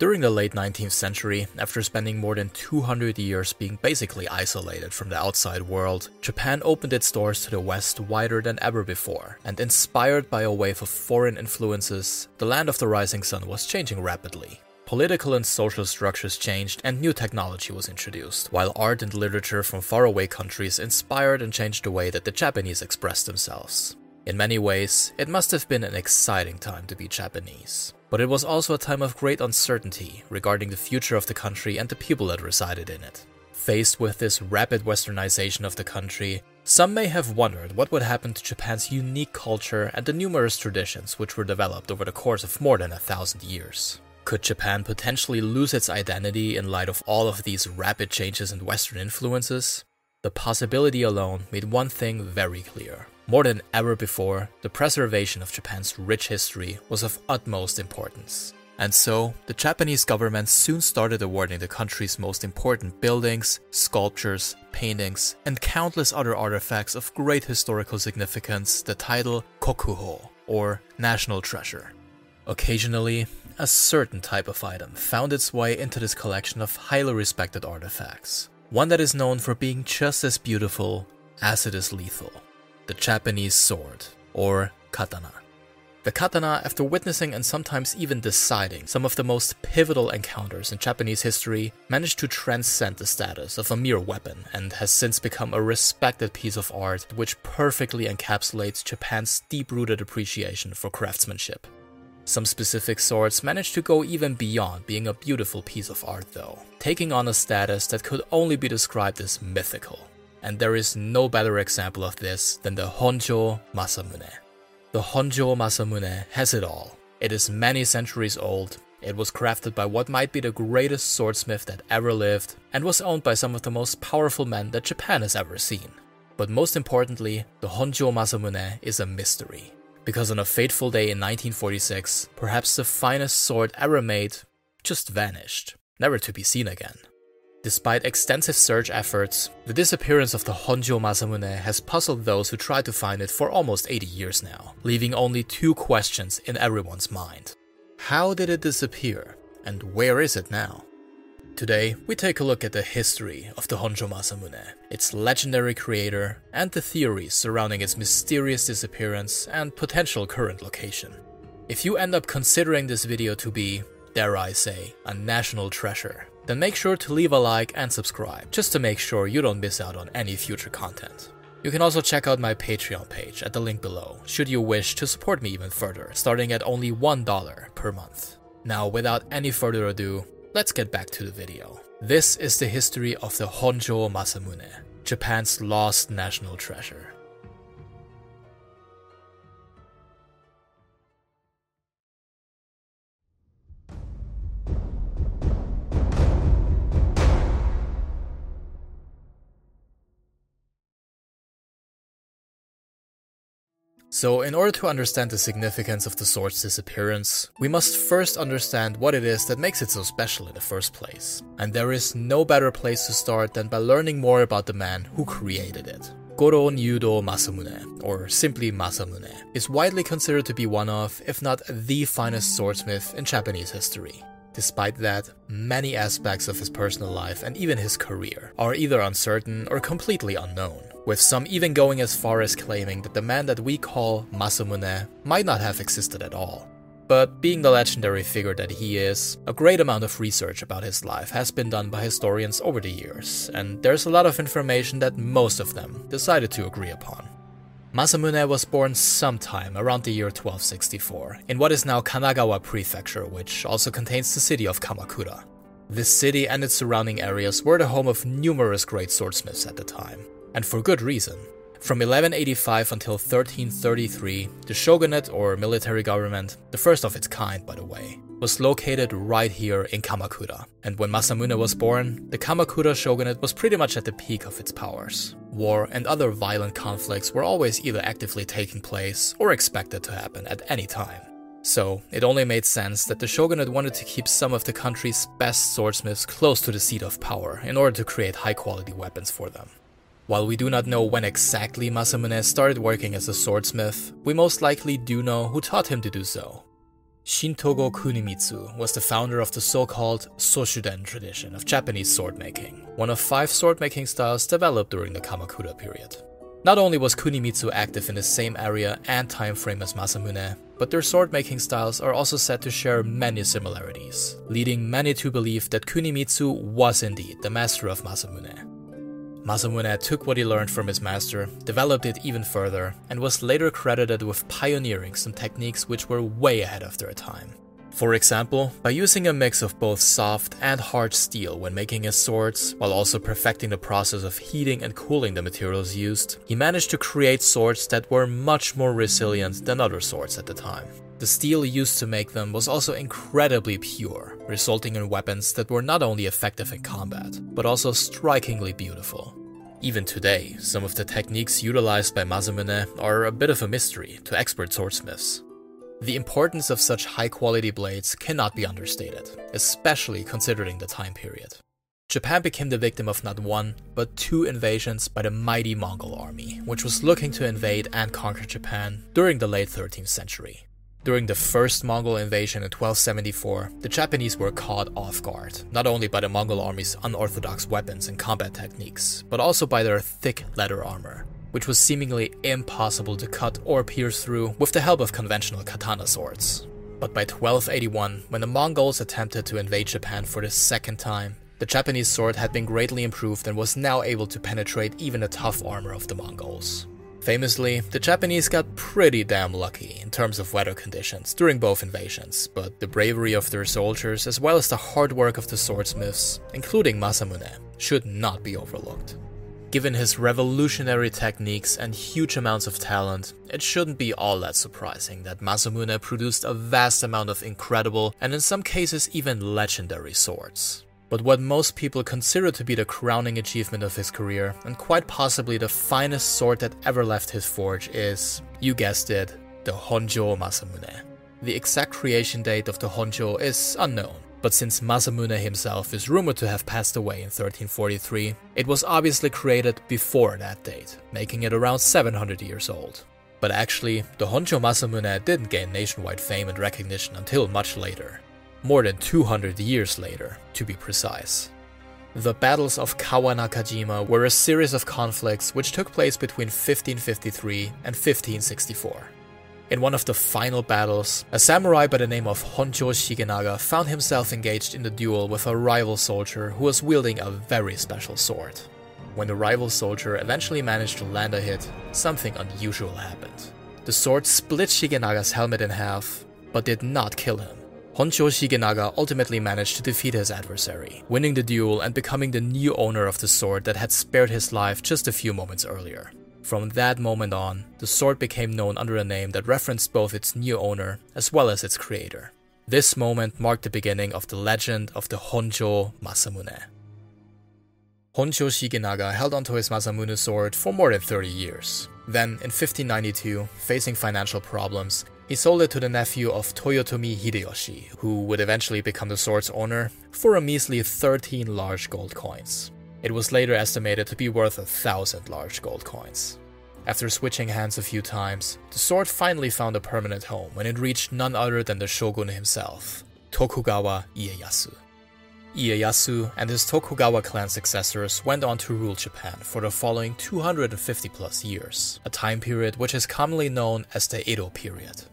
During the late 19th century, after spending more than 200 years being basically isolated from the outside world, Japan opened its doors to the West wider than ever before, and inspired by a wave of foreign influences, the land of the rising sun was changing rapidly. Political and social structures changed, and new technology was introduced, while art and literature from faraway countries inspired and changed the way that the Japanese expressed themselves. In many ways, it must have been an exciting time to be Japanese. But it was also a time of great uncertainty regarding the future of the country and the people that resided in it. Faced with this rapid westernization of the country, some may have wondered what would happen to Japan's unique culture and the numerous traditions which were developed over the course of more than a thousand years. Could Japan potentially lose its identity in light of all of these rapid changes and Western influences? The possibility alone made one thing very clear. More than ever before, the preservation of Japan's rich history was of utmost importance. And so, the Japanese government soon started awarding the country's most important buildings, sculptures, paintings, and countless other artifacts of great historical significance the title Kokuho, or National Treasure. Occasionally, a certain type of item found its way into this collection of highly respected artifacts, one that is known for being just as beautiful as it is lethal the Japanese sword, or katana. The katana, after witnessing and sometimes even deciding some of the most pivotal encounters in Japanese history, managed to transcend the status of a mere weapon and has since become a respected piece of art which perfectly encapsulates Japan's deep rooted appreciation for craftsmanship. Some specific swords managed to go even beyond being a beautiful piece of art, though, taking on a status that could only be described as mythical and there is no better example of this than the Honjo Masamune. The Honjo Masamune has it all. It is many centuries old, it was crafted by what might be the greatest swordsmith that ever lived, and was owned by some of the most powerful men that Japan has ever seen. But most importantly, the Honjo Masamune is a mystery. Because on a fateful day in 1946, perhaps the finest sword ever made just vanished, never to be seen again. Despite extensive search efforts, the disappearance of the Honjo Masamune has puzzled those who tried to find it for almost 80 years now, leaving only two questions in everyone's mind. How did it disappear, and where is it now? Today, we take a look at the history of the Honjo Masamune, its legendary creator, and the theories surrounding its mysterious disappearance and potential current location. If you end up considering this video to be, dare I say, a national treasure, then make sure to leave a like and subscribe, just to make sure you don't miss out on any future content. You can also check out my Patreon page at the link below, should you wish to support me even further, starting at only $1 per month. Now, without any further ado, let's get back to the video. This is the history of the Honjo Masamune, Japan's lost national treasure. So, in order to understand the significance of the sword's disappearance, we must first understand what it is that makes it so special in the first place. And there is no better place to start than by learning more about the man who created it. Goro Nyudo Masamune, or simply Masamune, is widely considered to be one of, if not the finest swordsmith in Japanese history. Despite that, many aspects of his personal life and even his career are either uncertain or completely unknown with some even going as far as claiming that the man that we call Masamune might not have existed at all. But being the legendary figure that he is, a great amount of research about his life has been done by historians over the years, and there's a lot of information that most of them decided to agree upon. Masamune was born sometime around the year 1264 in what is now Kanagawa Prefecture, which also contains the city of Kamakura. This city and its surrounding areas were the home of numerous great swordsmiths at the time, and for good reason. From 1185 until 1333, the shogunate, or military government, the first of its kind by the way, was located right here in Kamakura. And when Masamune was born, the Kamakura shogunate was pretty much at the peak of its powers. War and other violent conflicts were always either actively taking place or expected to happen at any time. So, it only made sense that the shogunate wanted to keep some of the country's best swordsmiths close to the seat of power in order to create high quality weapons for them. While we do not know when exactly Masamune started working as a swordsmith, we most likely do know who taught him to do so. Shintogo Kunimitsu was the founder of the so-called Soshuden tradition of Japanese swordmaking, one of five swordmaking styles developed during the Kamakura period. Not only was Kunimitsu active in the same area and time frame as Masamune, but their swordmaking styles are also said to share many similarities, leading many to believe that Kunimitsu was indeed the master of Masamune. Masamune took what he learned from his master, developed it even further, and was later credited with pioneering some techniques which were way ahead of their time. For example, by using a mix of both soft and hard steel when making his swords, while also perfecting the process of heating and cooling the materials used, he managed to create swords that were much more resilient than other swords at the time. The steel used to make them was also incredibly pure, resulting in weapons that were not only effective in combat, but also strikingly beautiful. Even today, some of the techniques utilized by Masamune are a bit of a mystery to expert swordsmiths. The importance of such high quality blades cannot be understated, especially considering the time period. Japan became the victim of not one, but two invasions by the mighty Mongol army, which was looking to invade and conquer Japan during the late 13th century. During the first Mongol invasion in 1274, the Japanese were caught off guard, not only by the Mongol army's unorthodox weapons and combat techniques, but also by their thick leather armor, which was seemingly impossible to cut or pierce through with the help of conventional katana swords. But by 1281, when the Mongols attempted to invade Japan for the second time, the Japanese sword had been greatly improved and was now able to penetrate even the tough armor of the Mongols. Famously, the Japanese got pretty damn lucky in terms of weather conditions during both invasions, but the bravery of their soldiers as well as the hard work of the swordsmiths, including Masamune, should not be overlooked. Given his revolutionary techniques and huge amounts of talent, it shouldn't be all that surprising that Masamune produced a vast amount of incredible and in some cases even legendary swords. But what most people consider to be the crowning achievement of his career, and quite possibly the finest sword that ever left his forge, is, you guessed it, the Honjo Masamune. The exact creation date of the Honjo is unknown, but since Masamune himself is rumored to have passed away in 1343, it was obviously created before that date, making it around 700 years old. But actually, the Honjo Masamune didn't gain nationwide fame and recognition until much later more than 200 years later, to be precise. The battles of Kawanakajima were a series of conflicts which took place between 1553 and 1564. In one of the final battles, a samurai by the name of Honjo Shigenaga found himself engaged in a duel with a rival soldier who was wielding a very special sword. When the rival soldier eventually managed to land a hit, something unusual happened. The sword split Shigenaga's helmet in half, but did not kill him. Honjo Shigenaga ultimately managed to defeat his adversary, winning the duel and becoming the new owner of the sword that had spared his life just a few moments earlier. From that moment on, the sword became known under a name that referenced both its new owner as well as its creator. This moment marked the beginning of the legend of the Honjo Masamune. Honjo Shigenaga held onto his Masamune sword for more than 30 years. Then, in 1592, facing financial problems, he sold it to the nephew of Toyotomi Hideyoshi, who would eventually become the sword's owner, for a measly 13 large gold coins. It was later estimated to be worth a thousand large gold coins. After switching hands a few times, the sword finally found a permanent home when it reached none other than the shogun himself, Tokugawa Ieyasu. Ieyasu and his Tokugawa clan successors went on to rule Japan for the following 250 plus years, a time period which is commonly known as the Edo period.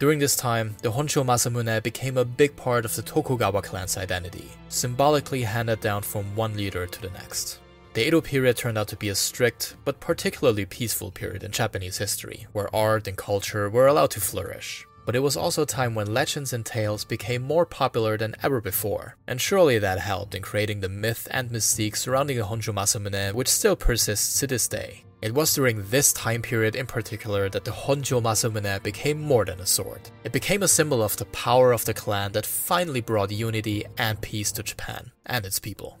During this time, the Honjo Masamune became a big part of the Tokugawa clan's identity, symbolically handed down from one leader to the next. The Edo period turned out to be a strict, but particularly peaceful period in Japanese history, where art and culture were allowed to flourish. But it was also a time when legends and tales became more popular than ever before, and surely that helped in creating the myth and mystique surrounding the Honjo Masamune, which still persists to this day. It was during this time period in particular that the Honjo Masamune became more than a sword. It became a symbol of the power of the clan that finally brought unity and peace to Japan and its people.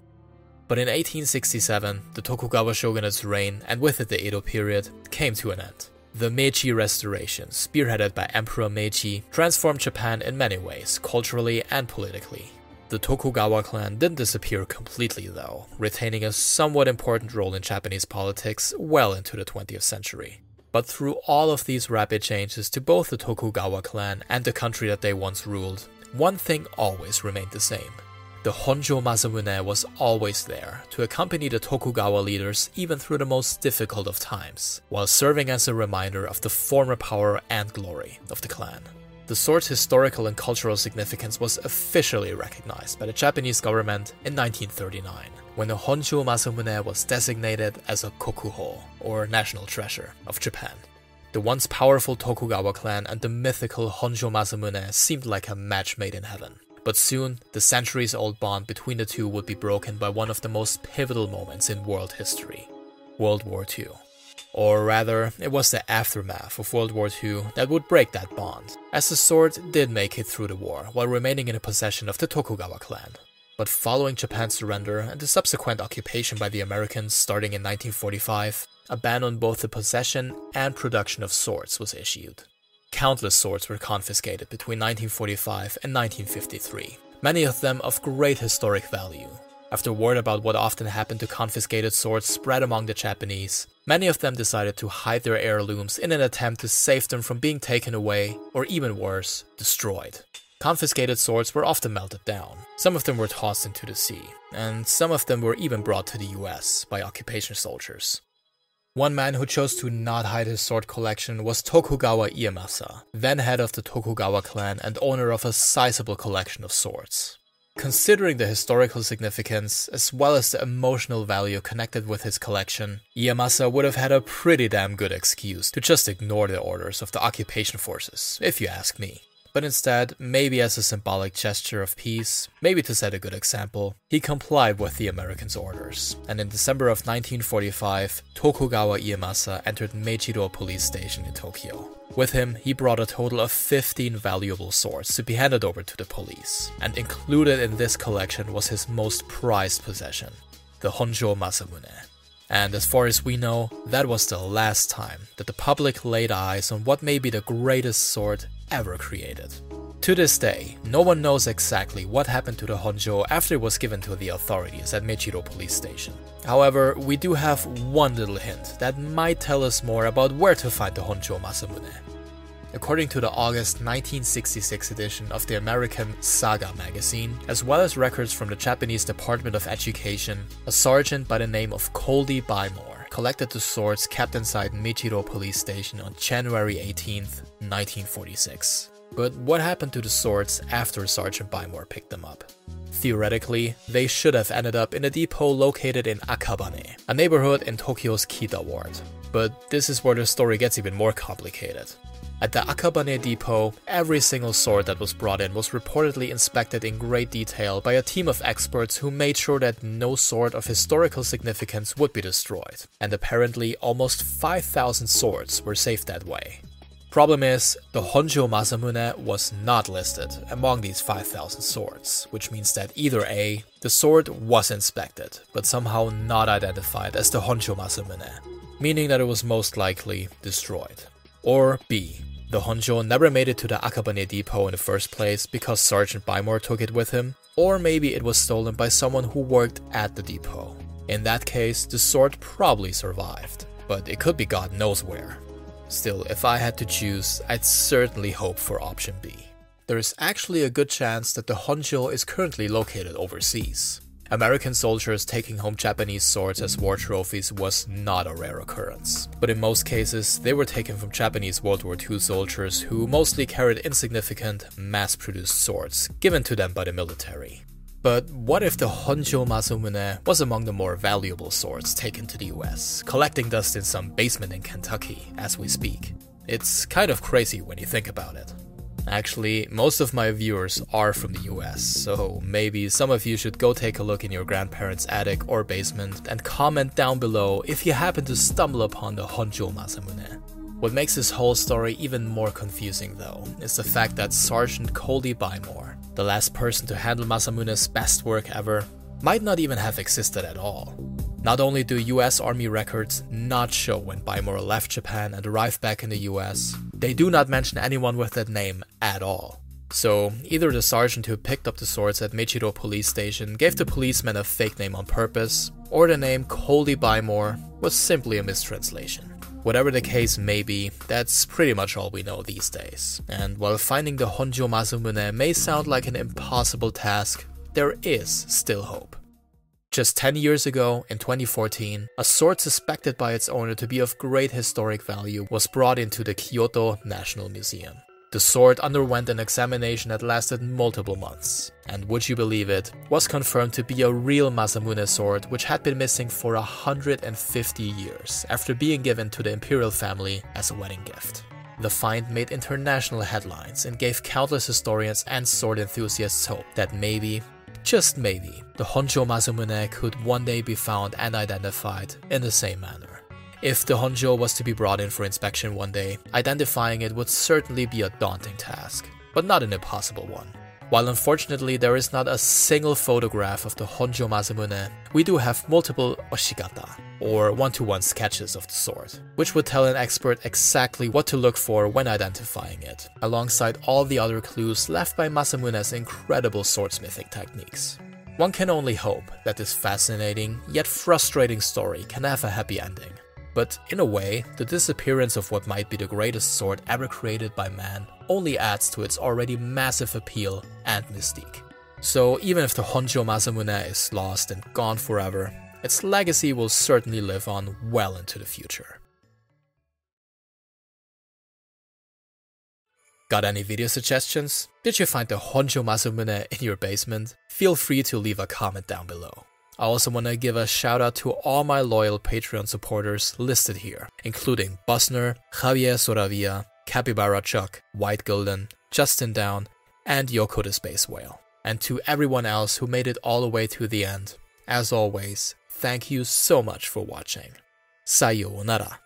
But in 1867, the Tokugawa shogunate's reign, and with it the Edo period, came to an end. The Meiji Restoration, spearheaded by Emperor Meiji, transformed Japan in many ways, culturally and politically. The Tokugawa clan didn't disappear completely, though, retaining a somewhat important role in Japanese politics well into the 20th century. But through all of these rapid changes to both the Tokugawa clan and the country that they once ruled, one thing always remained the same. The Honjo Masamune was always there to accompany the Tokugawa leaders even through the most difficult of times, while serving as a reminder of the former power and glory of the clan. The sword's historical and cultural significance was officially recognized by the Japanese government in 1939, when the Honjo Masamune was designated as a kokuho, or national treasure, of Japan. The once powerful Tokugawa clan and the mythical Honjo Masamune seemed like a match made in heaven. But soon, the centuries old bond between the two would be broken by one of the most pivotal moments in world history World War II. Or rather, it was the aftermath of World War II that would break that bond, as the sword did make it through the war while remaining in the possession of the Tokugawa clan. But following Japan's surrender and the subsequent occupation by the Americans starting in 1945, a ban on both the possession and production of swords was issued. Countless swords were confiscated between 1945 and 1953, many of them of great historic value, after word about what often happened to confiscated swords spread among the Japanese, many of them decided to hide their heirlooms in an attempt to save them from being taken away, or even worse, destroyed. Confiscated swords were often melted down, some of them were tossed into the sea, and some of them were even brought to the US by occupation soldiers. One man who chose to not hide his sword collection was Tokugawa Iemasa, then head of the Tokugawa clan and owner of a sizable collection of swords. Considering the historical significance, as well as the emotional value connected with his collection, Ieyasu would have had a pretty damn good excuse to just ignore the orders of the occupation forces, if you ask me. But instead, maybe as a symbolic gesture of peace, maybe to set a good example, he complied with the Americans' orders, and in December of 1945, Tokugawa Iemasa entered Mejiro police station in Tokyo. With him, he brought a total of 15 valuable swords to be handed over to the police, and included in this collection was his most prized possession, the Honjo Masamune. And as far as we know, that was the last time that the public laid eyes on what may be the greatest sword ever created. To this day, no one knows exactly what happened to the Honjo after it was given to the authorities at Mejiro police station. However, we do have one little hint that might tell us more about where to find the Honjo Masamune. According to the August 1966 edition of the American Saga magazine, as well as records from the Japanese Department of Education, a sergeant by the name of Coldy Bimore collected the swords kept inside Mejiro police station on January 18, 1946. But what happened to the swords after Sergeant Bimore picked them up? Theoretically, they should have ended up in a depot located in Akabane, a neighborhood in Tokyo's Kita ward. But this is where the story gets even more complicated. At the Akabane depot, every single sword that was brought in was reportedly inspected in great detail by a team of experts who made sure that no sword of historical significance would be destroyed, and apparently almost 5,000 swords were saved that way. Problem is, the Honjo Masamune was not listed among these 5000 swords, which means that either A, the sword was inspected, but somehow not identified as the Honjo Masamune, meaning that it was most likely destroyed. Or B, the Honjo never made it to the Akabane depot in the first place because Sergeant Bimore took it with him, or maybe it was stolen by someone who worked at the depot. In that case, the sword probably survived, but it could be God knows where. Still, if I had to choose, I'd certainly hope for option B. There is actually a good chance that the Honjo is currently located overseas. American soldiers taking home Japanese swords as war trophies was not a rare occurrence, but in most cases, they were taken from Japanese World War II soldiers who mostly carried insignificant, mass produced swords given to them by the military. But what if the Honjo Masamune was among the more valuable swords taken to the US, collecting dust in some basement in Kentucky as we speak? It's kind of crazy when you think about it. Actually, most of my viewers are from the US, so maybe some of you should go take a look in your grandparents' attic or basement and comment down below if you happen to stumble upon the Honjo Masamune. What makes this whole story even more confusing, though, is the fact that Sergeant Coldy Bimore, the last person to handle Masamune's best work ever, might not even have existed at all. Not only do US Army records not show when Bimore left Japan and arrived back in the US, they do not mention anyone with that name at all. So, either the sergeant who picked up the swords at Mejiro police station gave the policeman a fake name on purpose, or the name Coldy Bimore was simply a mistranslation. Whatever the case may be, that's pretty much all we know these days. And while finding the Honjo Masamune may sound like an impossible task, there is still hope. Just 10 years ago, in 2014, a sword suspected by its owner to be of great historic value was brought into the Kyoto National Museum. The sword underwent an examination that lasted multiple months, and would you believe it, was confirmed to be a real Masamune sword which had been missing for 150 years after being given to the imperial family as a wedding gift. The find made international headlines and gave countless historians and sword enthusiasts hope that maybe, just maybe, the Honjo Masamune could one day be found and identified in the same manner. If the Honjo was to be brought in for inspection one day, identifying it would certainly be a daunting task, but not an impossible one. While unfortunately there is not a single photograph of the Honjo Masamune, we do have multiple oshigata, or one-to-one sketches of the sword, which would tell an expert exactly what to look for when identifying it, alongside all the other clues left by Masamune's incredible swordsmithing techniques. One can only hope that this fascinating yet frustrating story can have a happy ending, but in a way, the disappearance of what might be the greatest sword ever created by man only adds to its already massive appeal and mystique. So even if the Honjo Masamune is lost and gone forever, its legacy will certainly live on well into the future. Got any video suggestions? Did you find the Honjo Masamune in your basement? Feel free to leave a comment down below. I also want to give a shout out to all my loyal Patreon supporters listed here, including Busner, Javier Soravia, Capybara Chuck, White Golden, Justin Down, and Yoko the Space Whale. And to everyone else who made it all the way to the end, as always, thank you so much for watching. Sayonara.